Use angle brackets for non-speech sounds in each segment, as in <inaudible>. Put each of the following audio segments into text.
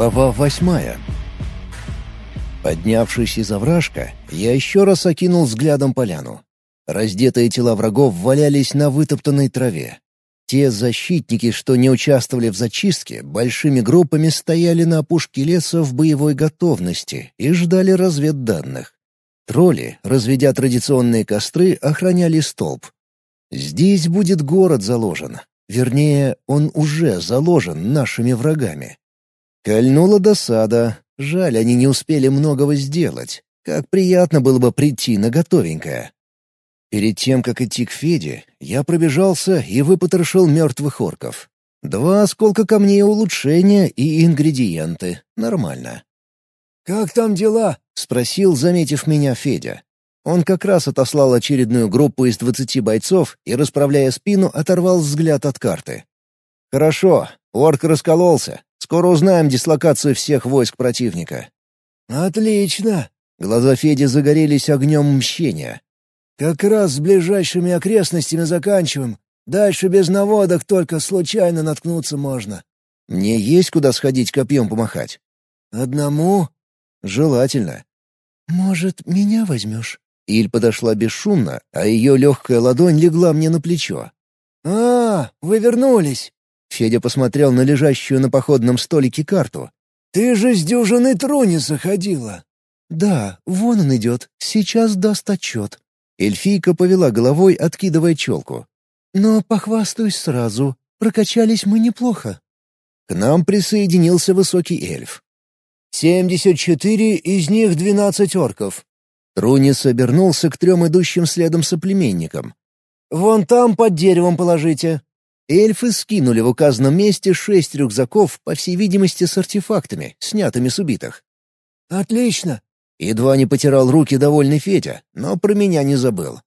Глава восьмая. Поднявшись из овражка, я еще раз окинул взглядом поляну. Раздетые тела врагов валялись на вытоптанной траве. Те защитники, что не участвовали в зачистке, большими группами стояли на опушке леса в боевой готовности и ждали разведданных. Тролли, разведя традиционные костры, охраняли столб. Здесь будет город заложен. Вернее, он уже заложен нашими врагами. Кольнула досада. Жаль, они не успели многого сделать. Как приятно было бы прийти на готовенькое. Перед тем, как идти к Феде, я пробежался и выпотрошил мертвых орков. Два осколка камней улучшения и ингредиенты. Нормально. «Как там дела?» — спросил, заметив меня Федя. Он как раз отослал очередную группу из двадцати бойцов и, расправляя спину, оторвал взгляд от карты. «Хорошо, орк раскололся. Скоро узнаем дислокацию всех войск противника». «Отлично!» Глаза Феди загорелись огнем мщения. «Как раз с ближайшими окрестностями заканчиваем. Дальше без наводок только случайно наткнуться можно». «Мне есть куда сходить копьем помахать?» «Одному?» «Желательно». «Может, меня возьмешь?» Иль подошла бесшумно, а ее легкая ладонь легла мне на плечо. «А, вы вернулись!» Федя посмотрел на лежащую на походном столике карту. «Ты же с дюжиной Труниса ходила!» «Да, вон он идет, сейчас даст отчет». Эльфийка повела головой, откидывая челку. «Но похвастаюсь сразу, прокачались мы неплохо». К нам присоединился высокий эльф. «Семьдесят четыре, из них двенадцать орков». Трунис обернулся к трем идущим следом соплеменникам. «Вон там под деревом положите». Эльфы скинули в указанном месте шесть рюкзаков, по всей видимости, с артефактами, снятыми с убитых. «Отлично!» Едва не потирал руки довольный Федя, но про меня не забыл.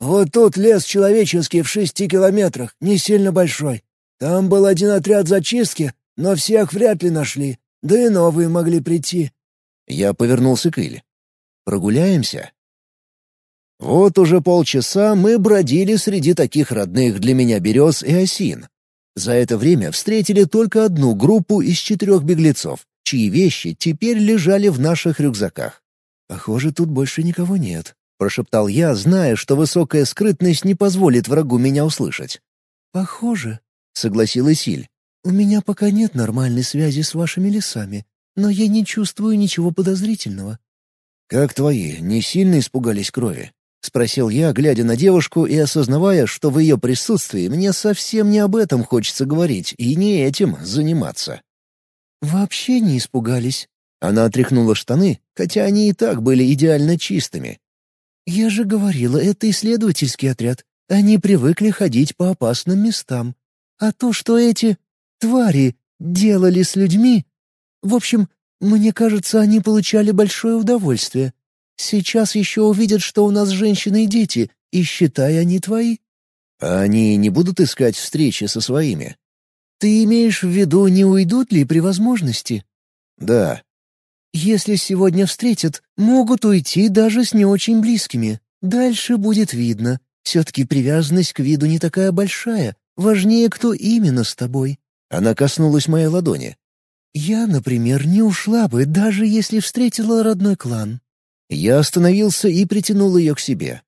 «Вот тут лес человеческий в шести километрах, не сильно большой. Там был один отряд зачистки, но всех вряд ли нашли, да и новые могли прийти». Я повернулся к Иле. «Прогуляемся?» Вот уже полчаса мы бродили среди таких родных для меня берез и осин. За это время встретили только одну группу из четырех беглецов, чьи вещи теперь лежали в наших рюкзаках. «Похоже, тут больше никого нет», — прошептал я, зная, что высокая скрытность не позволит врагу меня услышать. «Похоже», — согласилась Иль. «У меня пока нет нормальной связи с вашими лесами, но я не чувствую ничего подозрительного». «Как твои, не сильно испугались крови?» — спросил я, глядя на девушку и осознавая, что в ее присутствии мне совсем не об этом хочется говорить и не этим заниматься. «Вообще не испугались». Она отряхнула штаны, хотя они и так были идеально чистыми. «Я же говорила, это исследовательский отряд. Они привыкли ходить по опасным местам. А то, что эти твари делали с людьми... В общем, мне кажется, они получали большое удовольствие. Сейчас еще увидят, что у нас женщины и дети, и считай, они твои». «А они не будут искать встречи со своими?» «Ты имеешь в виду, не уйдут ли при возможности?» «Да». «Если сегодня встретят, могут уйти даже с не очень близкими. Дальше будет видно. Все-таки привязанность к виду не такая большая. Важнее, кто именно с тобой». Она коснулась моей ладони. «Я, например, не ушла бы, даже если встретила родной клан. Я остановился и притянул ее к себе.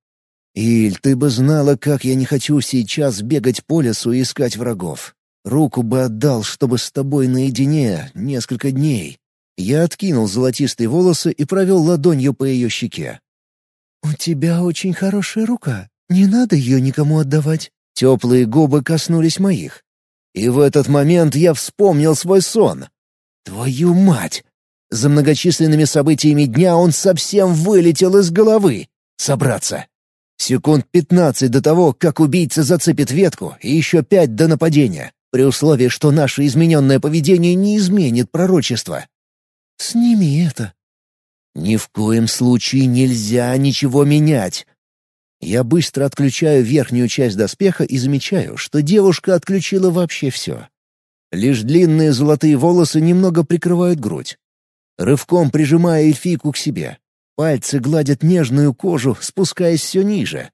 «Иль, ты бы знала, как я не хочу сейчас бегать по лесу и искать врагов. Руку бы отдал, чтобы с тобой наедине несколько дней». Я откинул золотистые волосы и провел ладонью по ее щеке. «У тебя очень хорошая рука. Не надо ее никому отдавать». Теплые губы коснулись моих. И в этот момент я вспомнил свой сон. «Твою мать! За многочисленными событиями дня он совсем вылетел из головы. Собраться. Секунд пятнадцать до того, как убийца зацепит ветку, и еще пять до нападения, при условии, что наше измененное поведение не изменит пророчество. «Сними это». «Ни в коем случае нельзя ничего менять». Я быстро отключаю верхнюю часть доспеха и замечаю, что девушка отключила вообще все. Лишь длинные золотые волосы немного прикрывают грудь рывком прижимая эльфийку к себе. Пальцы гладят нежную кожу, спускаясь все ниже.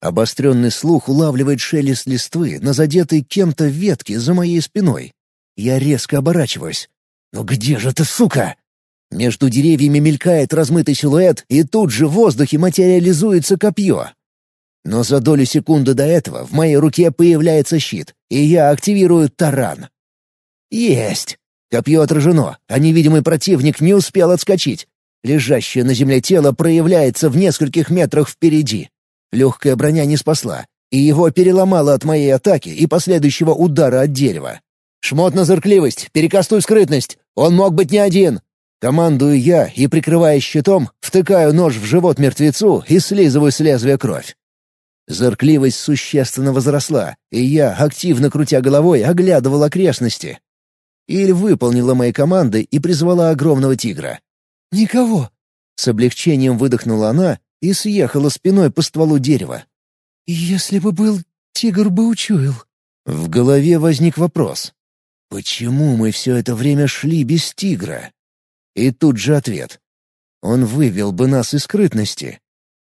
Обостренный слух улавливает шелест листвы на задетой кем-то ветке за моей спиной. Я резко оборачиваюсь. «Ну где же ты, сука?» Между деревьями мелькает размытый силуэт, и тут же в воздухе материализуется копье. Но за долю секунды до этого в моей руке появляется щит, и я активирую таран. Есть! Копье отражено, а невидимый противник не успел отскочить. Лежащее на земле тело проявляется в нескольких метрах впереди. Легкая броня не спасла, и его переломало от моей атаки и последующего удара от дерева. «Шмот на зыркливость! Перекастуй скрытность! Он мог быть не один!» Командую я и, прикрывая щитом, втыкаю нож в живот мертвецу и слизываю с лезвия кровь. Зыркливость существенно возросла, и я, активно крутя головой, оглядывал окрестности. Иль выполнила мои команды и призвала огромного тигра. «Никого!» С облегчением выдохнула она и съехала спиной по стволу дерева. «Если бы был, тигр бы учуял». В голове возник вопрос. «Почему мы все это время шли без тигра?» И тут же ответ. Он вывел бы нас из скрытности,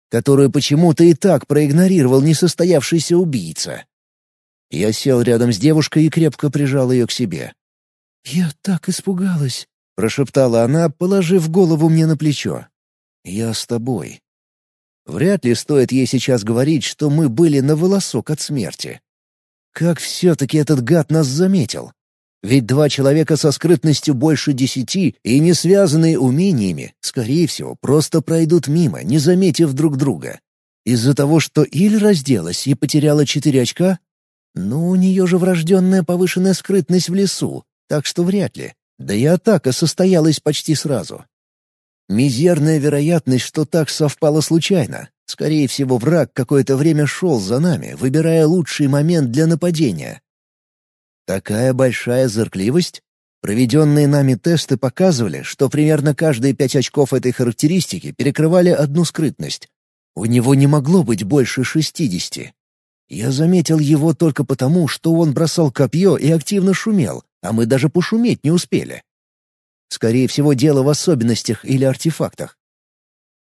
которую почему-то и так проигнорировал несостоявшийся убийца. Я сел рядом с девушкой и крепко прижал ее к себе. «Я так испугалась», — прошептала она, положив голову мне на плечо. «Я с тобой». Вряд ли стоит ей сейчас говорить, что мы были на волосок от смерти. Как все-таки этот гад нас заметил? Ведь два человека со скрытностью больше десяти и не связанные умениями, скорее всего, просто пройдут мимо, не заметив друг друга. Из-за того, что Иль разделась и потеряла четыре очка? Ну, у нее же врожденная повышенная скрытность в лесу, так что вряд ли. Да и атака состоялась почти сразу. Мизерная вероятность, что так совпало случайно. Скорее всего, враг какое-то время шел за нами, выбирая лучший момент для нападения. Такая большая зыркливость? Проведенные нами тесты показывали, что примерно каждые пять очков этой характеристики перекрывали одну скрытность. У него не могло быть больше шестидесяти. Я заметил его только потому, что он бросал копье и активно шумел, а мы даже пошуметь не успели. Скорее всего, дело в особенностях или артефактах.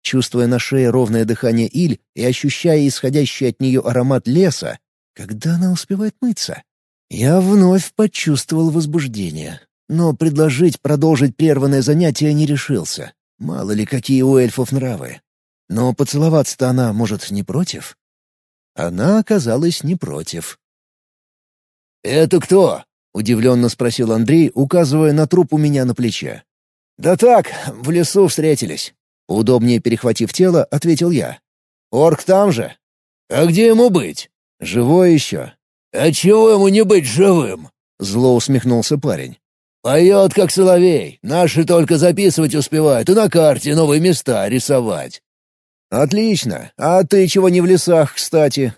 Чувствуя на шее ровное дыхание Иль и ощущая исходящий от нее аромат леса, когда она успевает мыться? Я вновь почувствовал возбуждение, но предложить продолжить прерванное занятие не решился. Мало ли какие у эльфов нравы. Но поцеловаться-то она, может, не против? Она оказалась не против. «Это кто?» — удивленно спросил Андрей, указывая на труп у меня на плече. «Да так, в лесу встретились». Удобнее перехватив тело, ответил я. «Орк там же?» «А где ему быть?» «Живой еще. «А чего ему не быть живым?» — зло усмехнулся парень. «Поет, как соловей. Наши только записывать успевают и на карте новые места рисовать». «Отлично. А ты чего не в лесах, кстати?»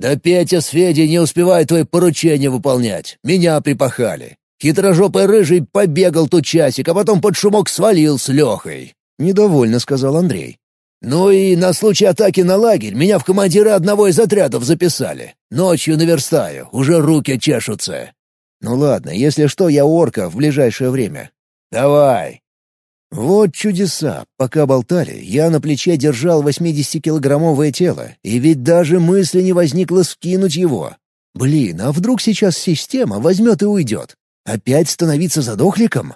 «Да Петя с Федей не успевают твои поручения выполнять. Меня припахали. Хитрожопый рыжий побегал тут часик, а потом под шумок свалил с Лехой». «Недовольно», — сказал Андрей. «Ну и на случай атаки на лагерь меня в командира одного из отрядов записали. Ночью наверстаю, уже руки чешутся». «Ну ладно, если что, я орка в ближайшее время». «Давай». Вот чудеса. Пока болтали, я на плече держал 80-килограммовое тело, и ведь даже мысли не возникло скинуть его. Блин, а вдруг сейчас система возьмет и уйдет? Опять становиться задохликом?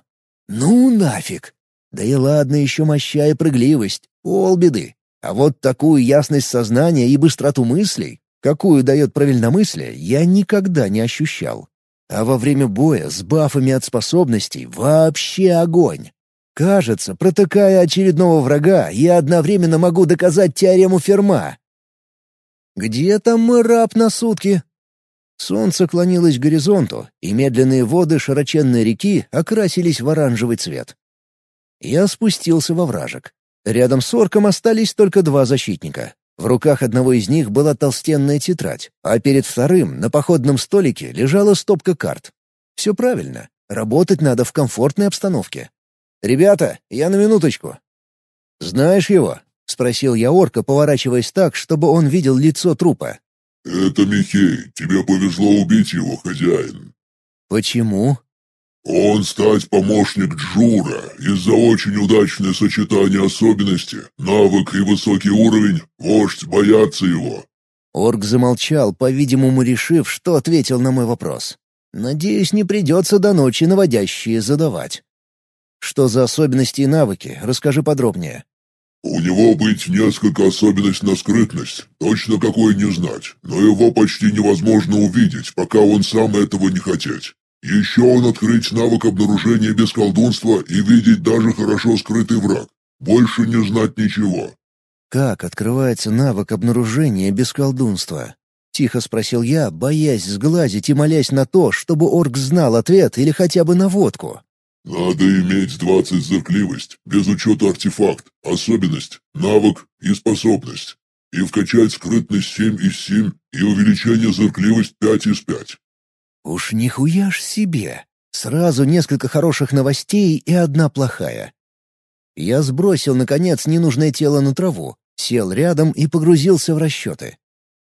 Ну нафиг. Да и ладно еще моща и прыгливость. Полбеды. А вот такую ясность сознания и быстроту мыслей, какую дает правильномыслие, я никогда не ощущал. А во время боя с бафами от способностей вообще огонь. Кажется, протыкая очередного врага, я одновременно могу доказать теорему Ферма. Где там мой раб на сутки? Солнце клонилось к горизонту, и медленные воды широченной реки окрасились в оранжевый цвет. Я спустился во вражек. Рядом с орком остались только два защитника. В руках одного из них была толстенная тетрадь, а перед вторым на походном столике лежала стопка карт. Все правильно. Работать надо в комфортной обстановке. «Ребята, я на минуточку». «Знаешь его?» — спросил я орка, поворачиваясь так, чтобы он видел лицо трупа. «Это Михей. Тебе повезло убить его, хозяин». «Почему?» Он стать помощник Джура из-за очень удачное сочетание особенностей, навык и высокий уровень, вождь боятся его». Орк замолчал, по-видимому, решив, что ответил на мой вопрос. «Надеюсь, не придется до ночи наводящие задавать». Что за особенности и навыки? Расскажи подробнее. У него быть несколько особенностей на скрытность, точно какой не знать, но его почти невозможно увидеть, пока он сам этого не хотеть. Еще он открыть навык обнаружения без колдунства и видеть даже хорошо скрытый враг. Больше не знать ничего. Как открывается навык обнаружения без колдунства? Тихо спросил я, боясь сглазить и молясь на то, чтобы орк знал ответ или хотя бы наводку. Надо иметь двадцать зыркливость, без учета артефакт, особенность, навык и способность. И вкачать скрытность семь из семь и увеличение зыркливость пять из пять. Уж нихуя ж себе. Сразу несколько хороших новостей и одна плохая. Я сбросил, наконец, ненужное тело на траву, сел рядом и погрузился в расчеты.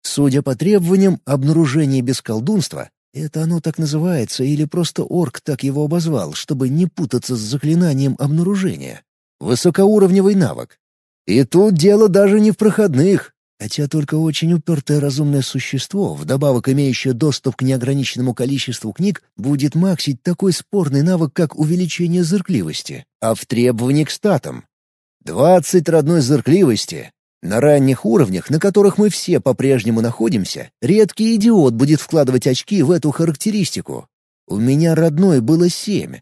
Судя по требованиям, обнаружение без колдунства это оно так называется или просто орк так его обозвал, чтобы не путаться с заклинанием обнаружения? Высокоуровневый навык. И тут дело даже не в проходных, хотя только очень упертое разумное существо, вдобавок имеющее доступ к неограниченному количеству книг, будет максить такой спорный навык, как увеличение зыркливости, а в требовании к статам. Двадцать родной зыркливости на ранних уровнях, на которых мы все по-прежнему находимся, редкий идиот будет вкладывать очки в эту характеристику. У меня родной было семь.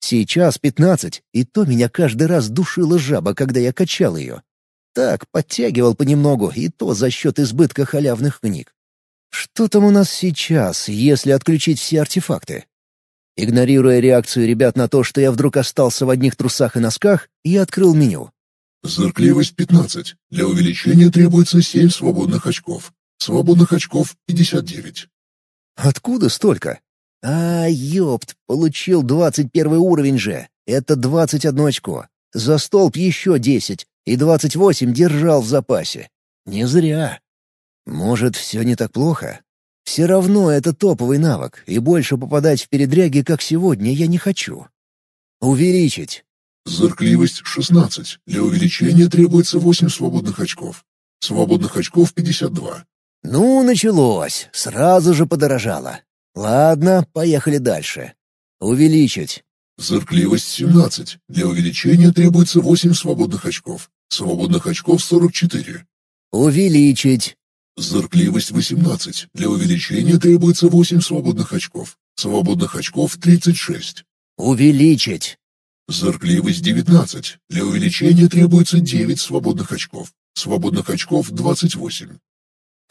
Сейчас пятнадцать, и то меня каждый раз душила жаба, когда я качал ее. Так, подтягивал понемногу, и то за счет избытка халявных книг. Что там у нас сейчас, если отключить все артефакты? Игнорируя реакцию ребят на то, что я вдруг остался в одних трусах и носках, я открыл меню. Зыркливость 15. Для увеличения требуется 7 свободных очков. Свободных очков 59. Откуда столько? А, ёпт, получил 21 уровень же. Это 21 очко. За столб еще 10, и 28 держал в запасе. Не зря. Может, все не так плохо? Все равно это топовый навык, и больше попадать в передряги, как сегодня, я не хочу. Увеличить. Зыркливость 16. Для увеличения требуется 8 свободных очков. Свободных очков 52. Ну, началось. Сразу же подорожало. Ладно, поехали дальше. Увеличить. Зыркливость 17. Для увеличения требуется 8 свободных очков. Свободных очков 44. Увеличить. Зыркливость 18. Для увеличения требуется 8 свободных очков. Свободных очков 36. Увеличить. Зыркливость 19. Для увеличения требуется 9 свободных очков. Свободных очков 28.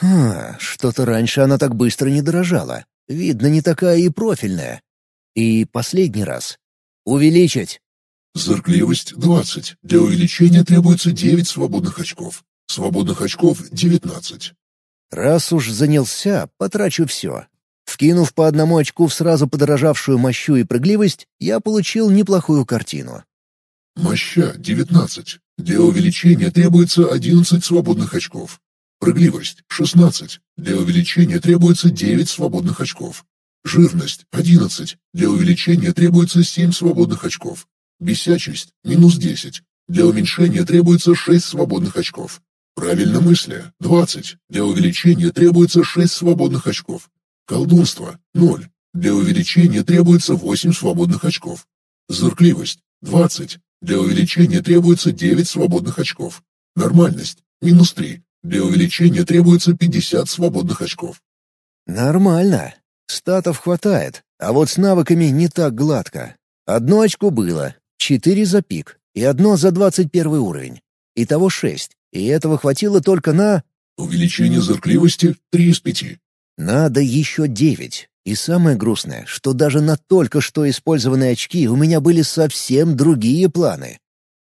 А, что-то раньше она так быстро не дорожала. Видно, не такая и профильная. И последний раз. Увеличить. Зыркливость 20. Для увеличения требуется 9 свободных очков. Свободных очков 19. Раз уж занялся, потрачу все. Вкинув по одному очку в сразу подорожавшую мощу и прыгливость, я получил неплохую картину. Моща — 19. Для увеличения требуется 11 свободных очков. Прыгливость — 16. Для увеличения требуется 9 свободных очков. Жирность — 11. Для увеличения требуется 7 свободных очков. Бесячесть — минус 10. Для уменьшения требуется 6 свободных очков. Правильно мысля — 20. Для увеличения требуется 6 свободных очков. Колдунство – 0. Для увеличения требуется 8 свободных очков. Зыркливость – 20. Для увеличения требуется 9 свободных очков. Нормальность – минус 3. Для увеличения требуется 50 свободных очков. Нормально. Статов хватает, а вот с навыками не так гладко. Одно очко было, четыре за пик и одно за 21 уровень. Итого шесть, и этого хватило только на... Увеличение зыркливости – 3 из 5. Надо еще девять. И самое грустное, что даже на только что использованные очки у меня были совсем другие планы.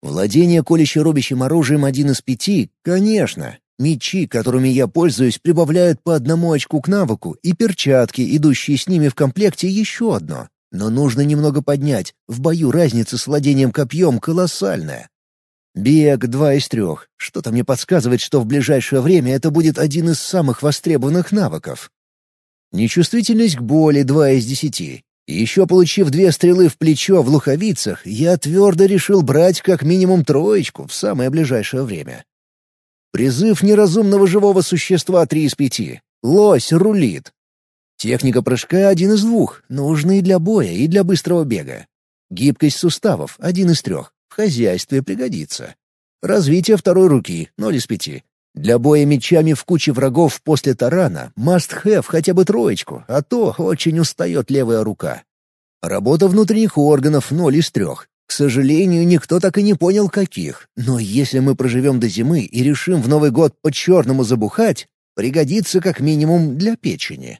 Владение колюще-рубящим оружием один из пяти, конечно. Мечи, которыми я пользуюсь, прибавляют по одному очку к навыку, и перчатки, идущие с ними в комплекте, еще одно. Но нужно немного поднять. В бою разница с владением копьем колоссальная. Бег два из трех. Что-то мне подсказывает, что в ближайшее время это будет один из самых востребованных навыков. Нечувствительность к боли — два из десяти. Еще получив две стрелы в плечо в луховицах, я твердо решил брать как минимум троечку в самое ближайшее время. Призыв неразумного живого существа три из пяти. Лось рулит. Техника прыжка один из двух, нужный для боя и для быстрого бега. Гибкость суставов — один из трех. В хозяйстве пригодится. Развитие второй руки — ноль из пяти. Для боя мечами в куче врагов после тарана must-have хотя бы троечку, а то очень устает левая рука. Работа внутренних органов — ноль из трех. К сожалению, никто так и не понял, каких. Но если мы проживем до зимы и решим в Новый год по-черному забухать, пригодится как минимум для печени.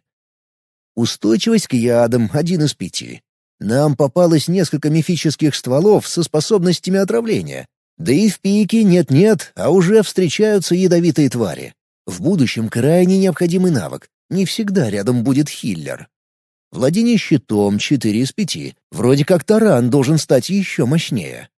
Устойчивость к ядам — один из пяти. Нам попалось несколько мифических стволов со способностями отравления, да и в пике нет-нет, а уже встречаются ядовитые твари. В будущем крайне необходимый навык. Не всегда рядом будет хиллер. Владение щитом — 4 из 5. Вроде как таран должен стать еще мощнее.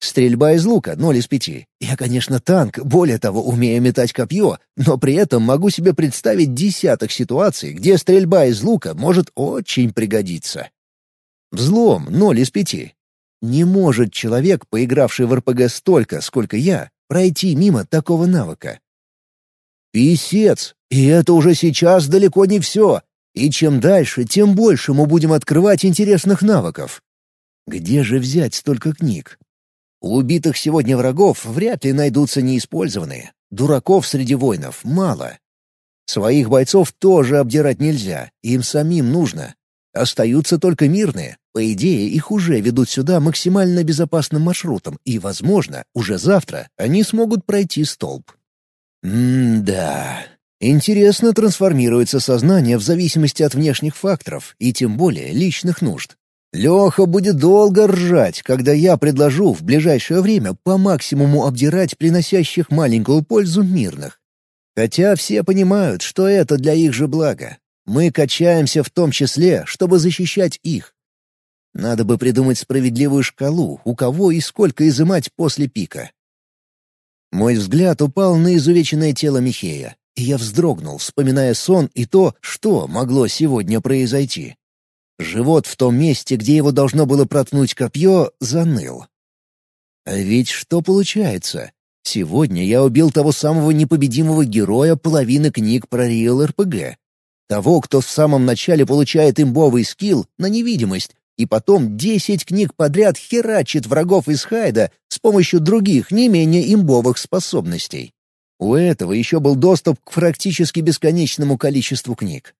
Стрельба из лука — 0 из 5. Я, конечно, танк, более того, умею метать копье, но при этом могу себе представить десяток ситуаций, где стрельба из лука может очень пригодиться. Взлом — 0 из 5. Не может человек, поигравший в РПГ столько, сколько я, пройти мимо такого навыка. Писец! И это уже сейчас далеко не все. И чем дальше, тем больше мы будем открывать интересных навыков. Где же взять столько книг? У убитых сегодня врагов вряд ли найдутся неиспользованные. Дураков среди воинов мало. Своих бойцов тоже обдирать нельзя, им самим нужно. Остаются только мирные. По идее, их уже ведут сюда максимально безопасным маршрутом, и, возможно, уже завтра они смогут пройти столб. М-да. Интересно трансформируется сознание в зависимости от внешних факторов, и тем более личных нужд. Леха будет долго ржать, когда я предложу в ближайшее время по максимуму обдирать приносящих маленькую пользу мирных. Хотя все понимают, что это для их же блага. Мы качаемся в том числе, чтобы защищать их. Надо бы придумать справедливую шкалу, у кого и сколько изымать после пика. Мой взгляд упал на изувеченное тело Михея, и я вздрогнул, вспоминая сон и то, что могло сегодня произойти. Живот в том месте, где его должно было проткнуть копье, заныл. А ведь что получается? Сегодня я убил того самого непобедимого героя половины книг про Риэл РПГ. Того, кто в самом начале получает имбовый скилл на невидимость, и потом десять книг подряд херачит врагов из Хайда с помощью других не менее имбовых способностей. У этого еще был доступ к практически бесконечному количеству книг.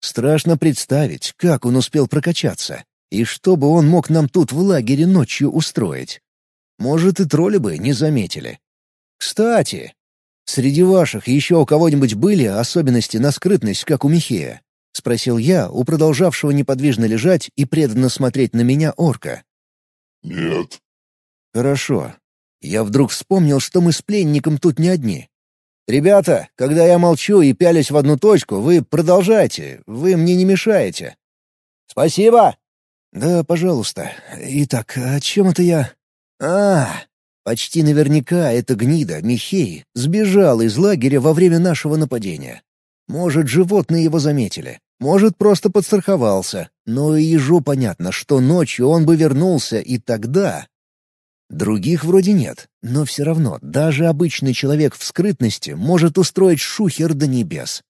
Страшно представить, как он успел прокачаться, и что бы он мог нам тут в лагере ночью устроить. Может, и тролли бы не заметили. Кстати, среди ваших еще у кого-нибудь были особенности на скрытность, как у Михея? — спросил я у продолжавшего неподвижно лежать и преданно смотреть на меня орка. «Нет». «Хорошо. Я вдруг вспомнил, что мы с пленником тут не одни. Ребята, когда я молчу и пялюсь в одну точку, вы продолжайте, вы мне не мешаете». «Спасибо!» «Да, пожалуйста. Итак, о чем это я?» «А, почти наверняка эта гнида, Михей, сбежал из лагеря во время нашего нападения. Может, животные его заметили. Может, просто подстраховался. Но и ежу понятно, что ночью он бы вернулся, и тогда... Других вроде нет, но все равно даже обычный человек в скрытности может устроить шухер до небес.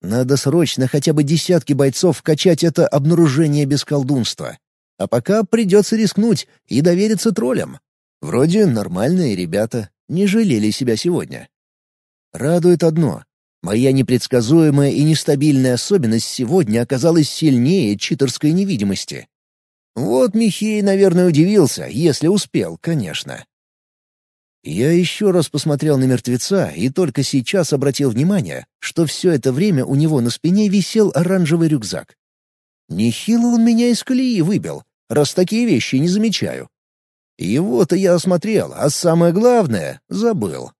Надо срочно хотя бы десятки бойцов качать это обнаружение без колдунства. А пока придется рискнуть и довериться троллям. Вроде нормальные ребята, не жалели себя сегодня. Радует одно Моя непредсказуемая и нестабильная особенность сегодня оказалась сильнее читерской невидимости. Вот Михей, наверное, удивился, если успел, конечно. Я еще раз посмотрел на мертвеца и только сейчас обратил внимание, что все это время у него на спине висел оранжевый рюкзак. Нехило он меня из колеи выбил, раз такие вещи не замечаю. Его-то я осмотрел, а самое главное — забыл.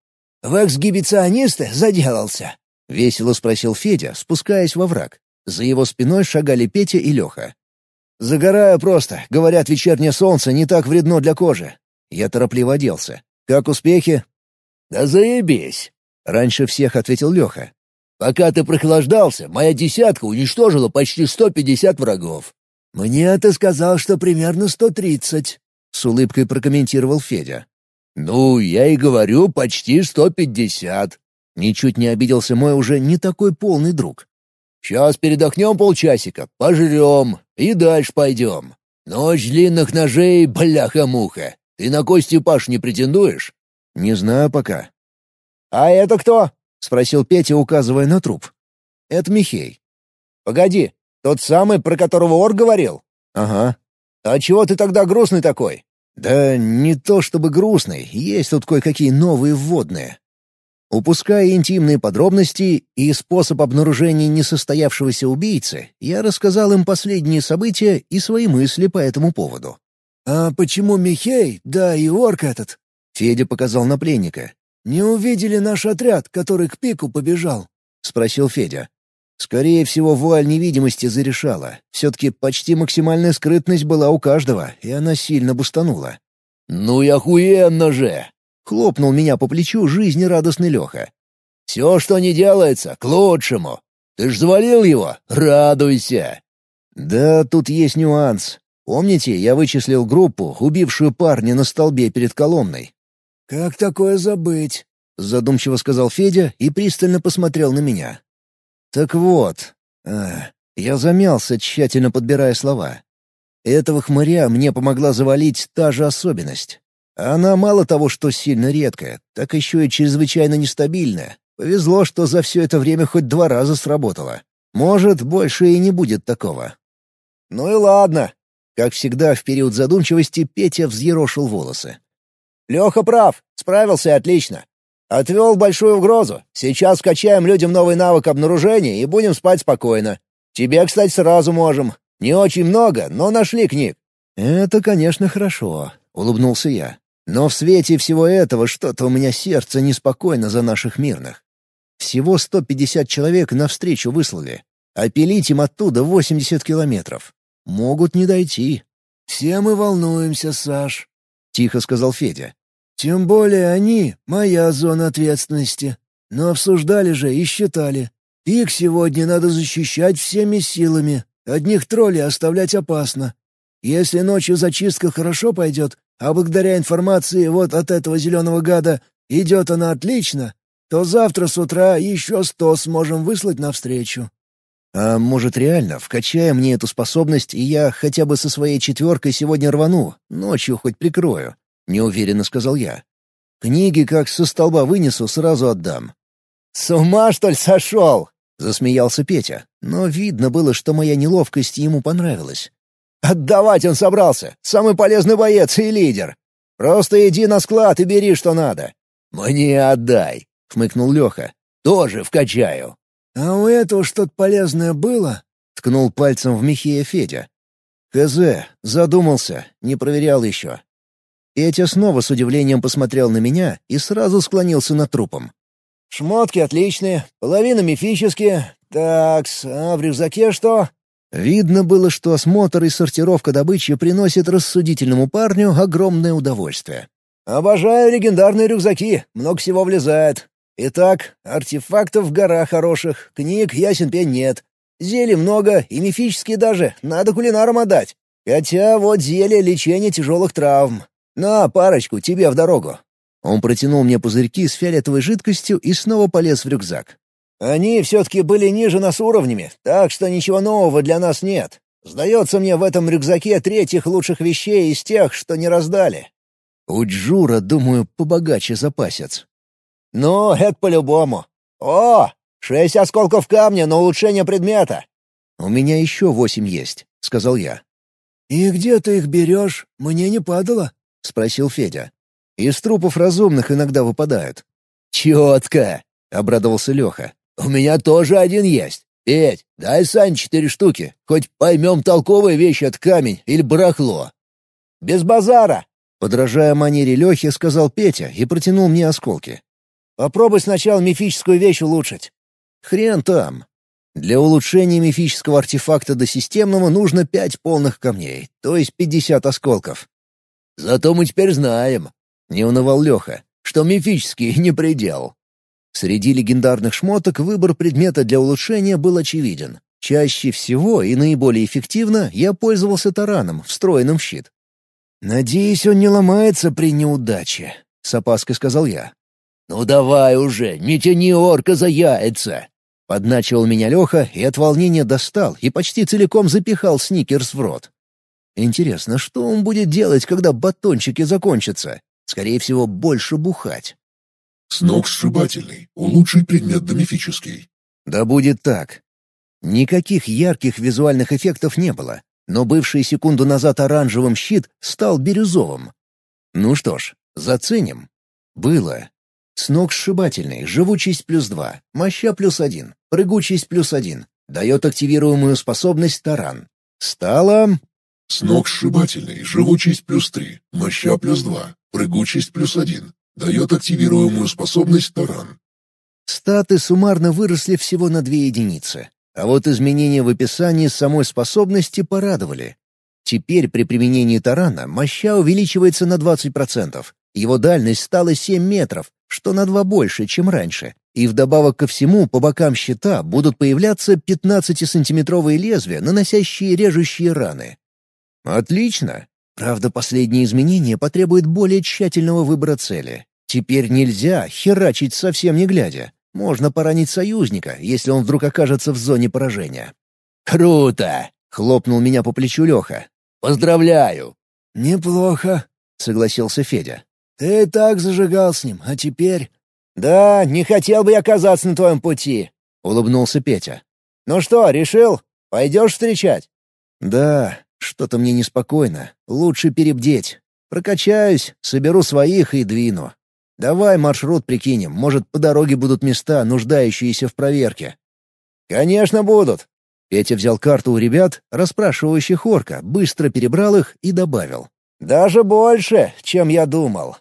«В эксгибиционисты заделался?» — весело спросил Федя, спускаясь во враг. За его спиной шагали Петя и Леха. «Загораю просто. Говорят, вечернее солнце не так вредно для кожи». Я торопливо оделся. «Как успехи?» «Да заебись!» — раньше всех ответил Леха. «Пока ты прохлаждался, моя десятка уничтожила почти сто пятьдесят врагов». «Мне ты сказал, что примерно сто тридцать», — с улыбкой прокомментировал Федя. «Ну, я и говорю, почти сто пятьдесят. Ничуть не обиделся мой уже не такой полный друг. «Сейчас передохнем полчасика, пожрем и дальше пойдем». «Ночь длинных ножей, бляха-муха! Ты на кости Паш не претендуешь?» «Не знаю пока». «А это кто?» — спросил Петя, указывая на труп. «Это Михей». «Погоди, тот самый, про которого Ор говорил?» «Ага». «А чего ты тогда грустный такой?» «Да не то чтобы грустный, есть тут кое-какие новые вводные. Упуская интимные подробности и способ обнаружения несостоявшегося убийцы, я рассказал им последние события и свои мысли по этому поводу. «А почему Михей, да и орк этот?» — Федя показал на пленника. «Не увидели наш отряд, который к пику побежал?» — спросил Федя. Скорее всего, вуаль невидимости зарешала. Все-таки почти максимальная скрытность была у каждого, и она сильно бустанула. «Ну и охуенно же!» Хлопнул меня по плечу жизнерадостный Леха. «Все, что не делается, к лучшему. Ты ж завалил его? Радуйся!» «Да, тут есть нюанс. Помните, я вычислил группу, убившую парня на столбе перед Коломной?» «Как такое забыть?» — задумчиво сказал Федя и пристально посмотрел на меня. «Так вот...» а, Я замялся, тщательно подбирая слова. Этого хмыря мне помогла завалить та же особенность. Она мало того, что сильно редкая, так еще и чрезвычайно нестабильная. Повезло, что за все это время хоть два раза сработала. Может, больше и не будет такого. «Ну и ладно». Как всегда, в период задумчивости Петя взъерошил волосы. «Леха прав, справился отлично. Отвел большую угрозу. Сейчас скачаем людям новый навык обнаружения и будем спать спокойно. Тебе, кстати, сразу можем. Не очень много, но нашли книг». «Это, конечно, хорошо», — улыбнулся я. Но в свете всего этого что-то у меня сердце неспокойно за наших мирных. Всего 150 человек навстречу выслали, а пилить им оттуда 80 километров. Могут не дойти. «Все мы волнуемся, Саш», — тихо сказал Федя. «Тем более они — моя зона ответственности. Но обсуждали же и считали. Пик сегодня надо защищать всеми силами. Одних троллей оставлять опасно. Если ночью зачистка хорошо пойдет, а благодаря информации вот от этого зеленого гада идет она отлично, то завтра с утра еще сто сможем выслать навстречу». «А может, реально, вкачая мне эту способность, и я хотя бы со своей четверкой сегодня рвану, ночью хоть прикрою?» — неуверенно сказал я. «Книги как со столба вынесу, сразу отдам». «С ума, что ли, сошел?» — засмеялся Петя, но видно было, что моя неловкость ему понравилась. Отдавать он собрался. Самый полезный боец и лидер. Просто иди на склад и бери, что надо». «Мне отдай», — хмыкнул Леха. «Тоже вкачаю». «А у этого что-то полезное было?» — ткнул пальцем в Михея Федя. «КЗ, задумался, не проверял еще». Петя снова с удивлением посмотрел на меня и сразу склонился над трупом. «Шмотки отличные, половина мифические. Такс, а в рюкзаке что?» Видно было, что осмотр и сортировка добычи приносят рассудительному парню огромное удовольствие. «Обожаю легендарные рюкзаки, много всего влезает. Итак, артефактов в горах хороших, книг ясен пень нет. Зелий много, и мифические даже, надо кулинарам отдать. Хотя вот зелье лечения тяжелых травм. На, парочку, тебе в дорогу». Он протянул мне пузырьки с фиолетовой жидкостью и снова полез в рюкзак. Они все-таки были ниже нас уровнями, так что ничего нового для нас нет. Сдается мне в этом рюкзаке третьих лучших вещей из тех, что не раздали. У Джура, думаю, побогаче запасец. Ну, это по-любому. О, шесть осколков камня на улучшение предмета. У меня еще восемь есть, — сказал я. «И где ты их берешь? Мне не падало?» — спросил Федя. «Из трупов разумных иногда выпадают». «Четко!» — обрадовался Леха. «У меня тоже один есть. Петь, дай Сань четыре штуки, хоть поймем толковые вещи от камень или барахло». «Без базара!» Подражая манере Лехи, сказал Петя и протянул мне осколки. «Попробуй сначала мифическую вещь улучшить». «Хрен там. Для улучшения мифического артефакта до системного нужно пять полных камней, то есть пятьдесят осколков». «Зато мы теперь знаем», — не унывал Леха, — «что мифический <laughs> не предел». Среди легендарных шмоток выбор предмета для улучшения был очевиден. Чаще всего и наиболее эффективно я пользовался тараном, встроенным в щит. «Надеюсь, он не ломается при неудаче», — с опаской сказал я. «Ну давай уже, не тяни орка за яйца!» Подначивал меня Леха и от волнения достал и почти целиком запихал сникерс в рот. Интересно, что он будет делать, когда батончики закончатся? Скорее всего, больше бухать. Сног сшибательный. Улучшить предмет до мифический. Да будет так. Никаких ярких визуальных эффектов не было, но бывший секунду назад оранжевым щит стал бирюзовым. Ну что ж, заценим. Было. Сног сшибательный, живучесть плюс два, моща плюс один, прыгучесть плюс один. Дает активируемую способность таран. Стало... Сног сшибательный, живучесть плюс три, моща плюс два, прыгучесть плюс один. Дает активируемую способность таран. Статы суммарно выросли всего на две единицы. А вот изменения в описании самой способности порадовали. Теперь при применении тарана моща увеличивается на 20%. Его дальность стала 7 метров, что на 2 больше, чем раньше. И вдобавок ко всему по бокам щита будут появляться 15-сантиметровые лезвия, наносящие режущие раны. Отлично. Правда, последнее изменение потребует более тщательного выбора цели. Теперь нельзя херачить совсем не глядя. Можно поранить союзника, если он вдруг окажется в зоне поражения. «Круто!» — хлопнул меня по плечу Леха. «Поздравляю!» «Неплохо», — согласился Федя. «Ты так зажигал с ним, а теперь...» «Да, не хотел бы я оказаться на твоем пути», — улыбнулся Петя. «Ну что, решил? Пойдешь встречать?» «Да, что-то мне неспокойно. Лучше перебдеть. Прокачаюсь, соберу своих и двину. Давай маршрут прикинем, может, по дороге будут места, нуждающиеся в проверке». «Конечно будут». Петя взял карту у ребят, расспрашивающих орка, быстро перебрал их и добавил. «Даже больше, чем я думал».